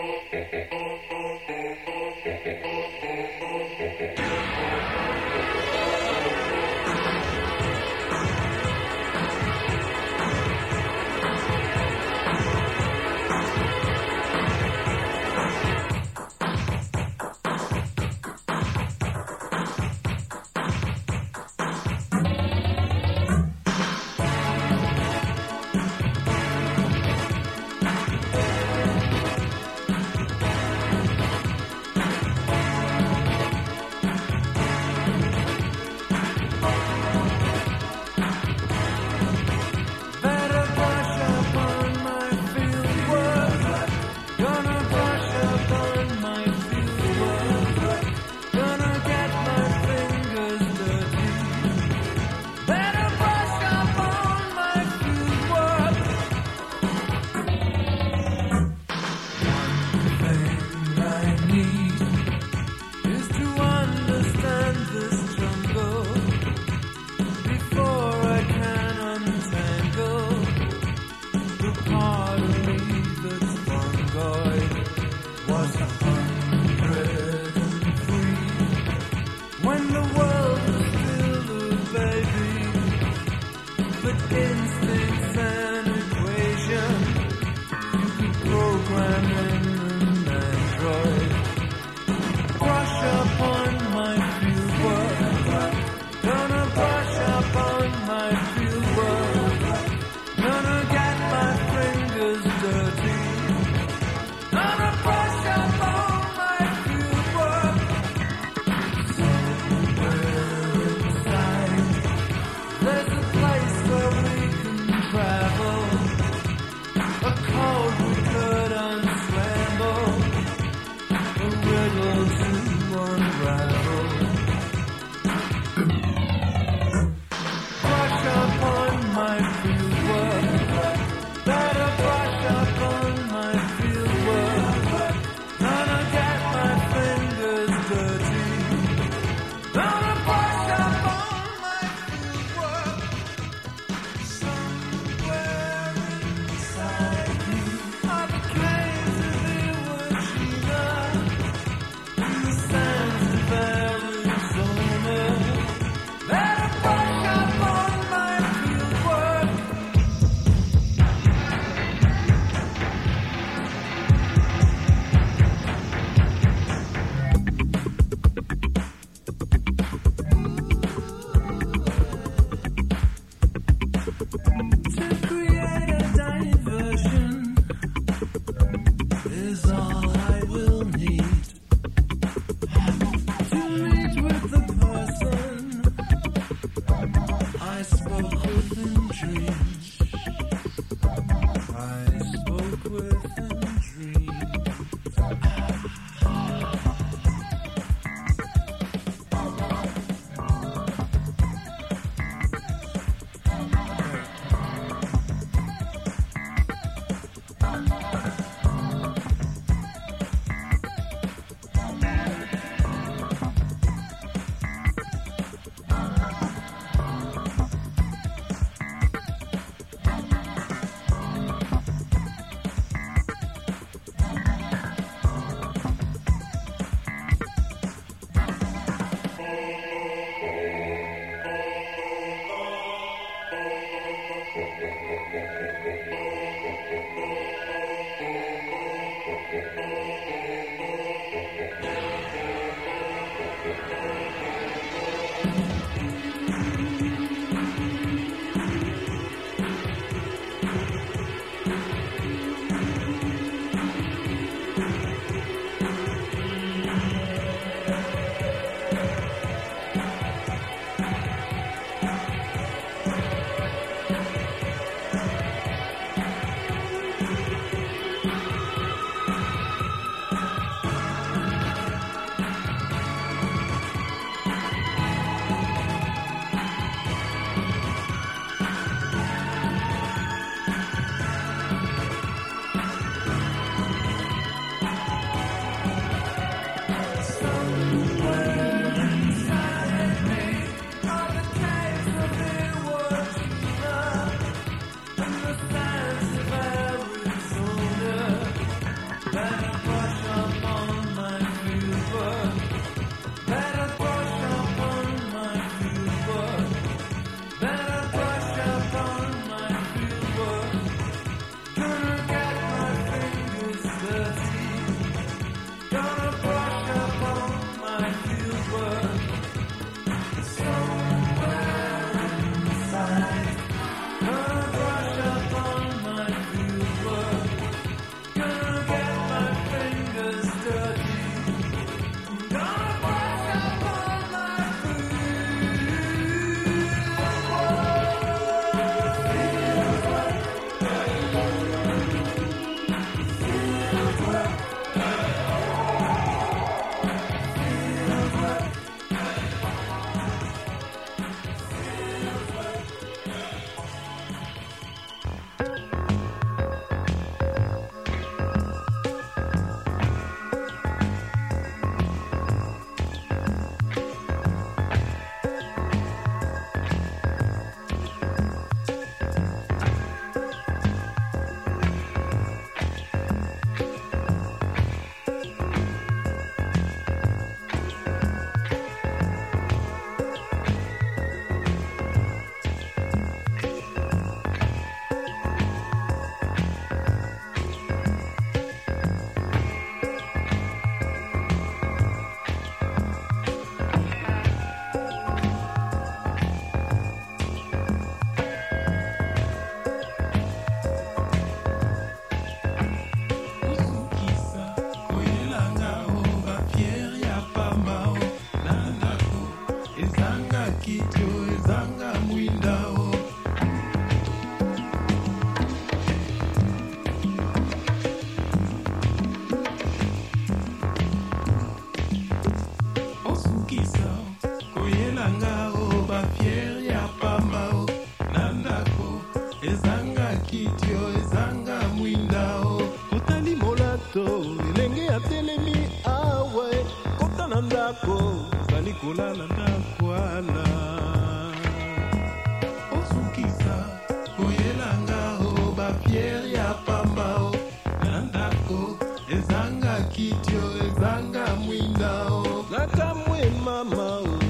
Thank you.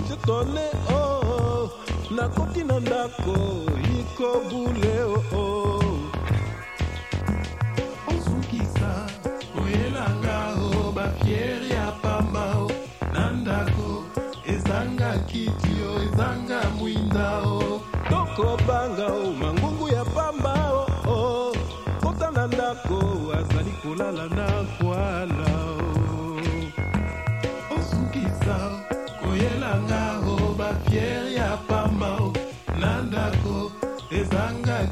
jetole o oh, nakoki na ndako ikobule oo oh, osukisa oh. oyelanga o bafiere ya pamba o na ndako ezanga kiti o ezanga mwinda o tokobanga o mangungu ya pamba o kota na ndako azali kolala na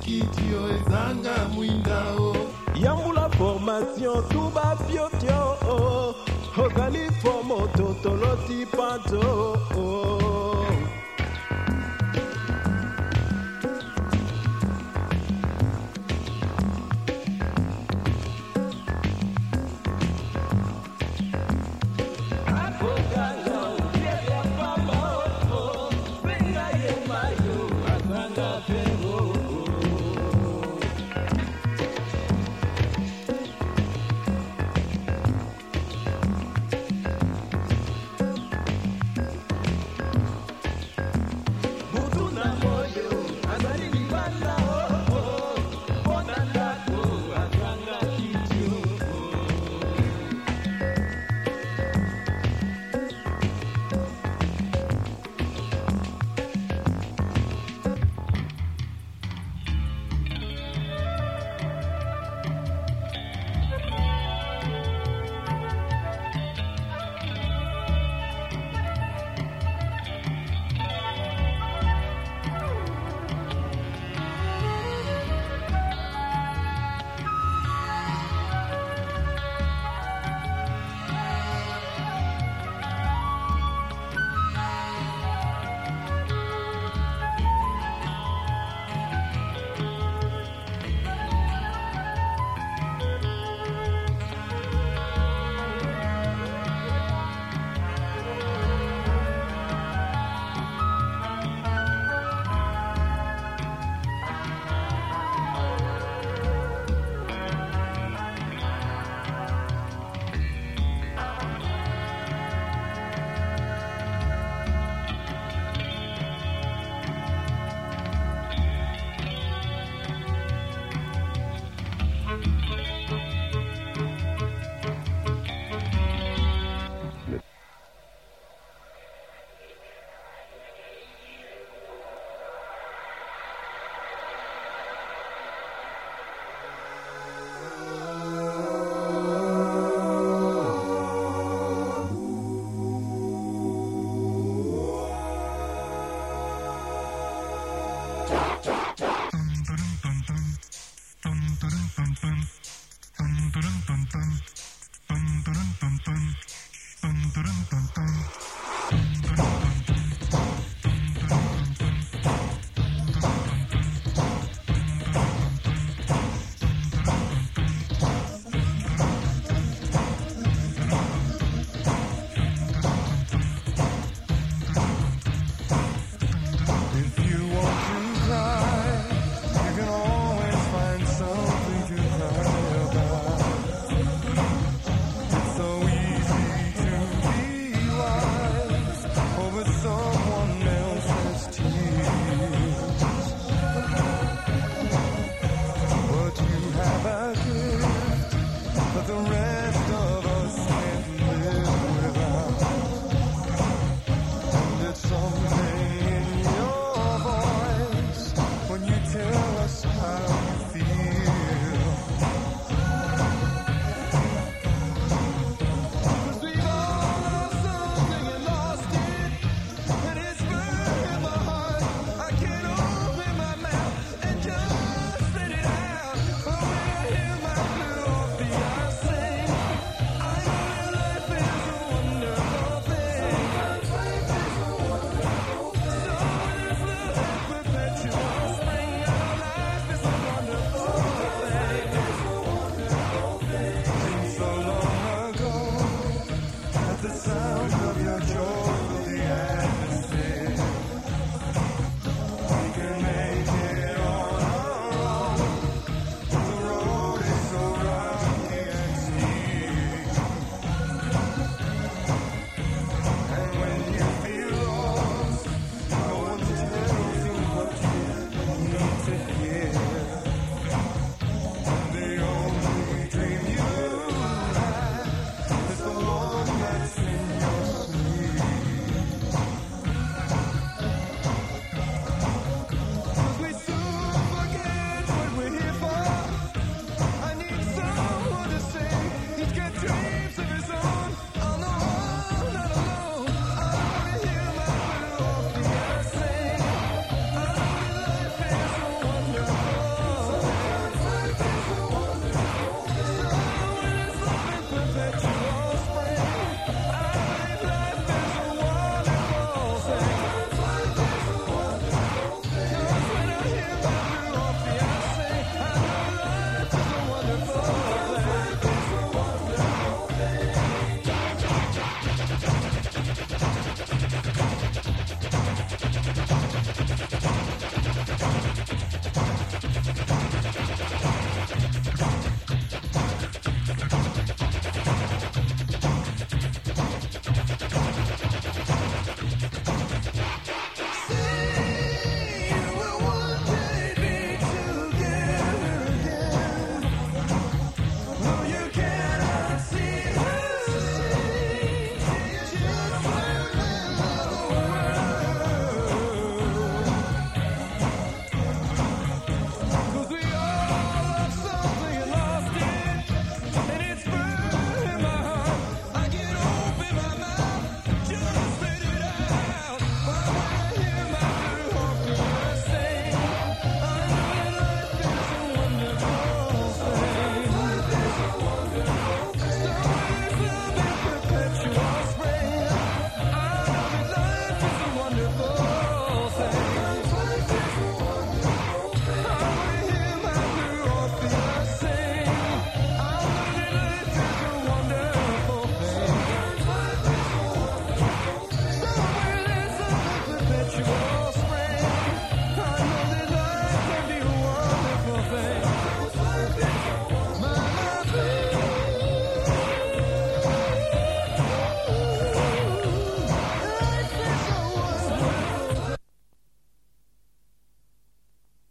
kitio ezanga mwindao yambula formation tuba biotio ozali fomoto toloti panto